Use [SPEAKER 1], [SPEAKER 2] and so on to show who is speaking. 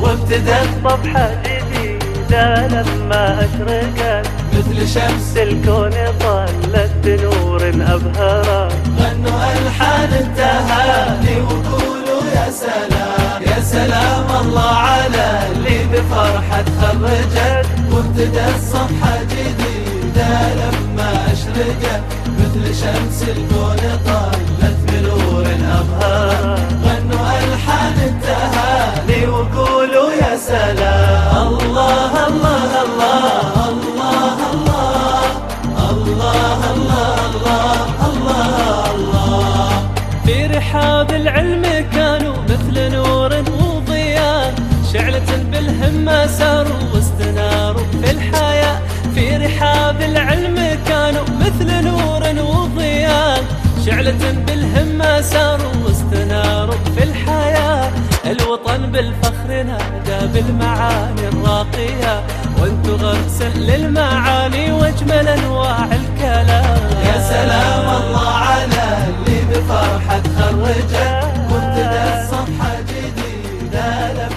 [SPEAKER 1] وابتدت صفحة جديدة لما أشرقت
[SPEAKER 2] مثل شمس
[SPEAKER 1] الكون ظلت بنور أبهرت
[SPEAKER 2] غنوا ألحان التهاني وقولوا يا سلام يا سلام الله على اللي بفرحة خرجت وابتدت صفحة جديدة لما أشرقت مثل شمس الكون طلت الله الله الله الله الله الله الله الله
[SPEAKER 3] في رحاب العلم كانوا مثل نور وضياء شعلة ساروا واستناروا في الحياة. في رحاب العلم كانوا مثل نور وضياء شعلة بالهمة ساروا فخرنا جاب المعاني الراقية وانتو غرس للمعاني واجمل أنواع الكلام.
[SPEAKER 2] يا سلام الله على اللي بفرحة تخرجت وابتدى صفحة جديدة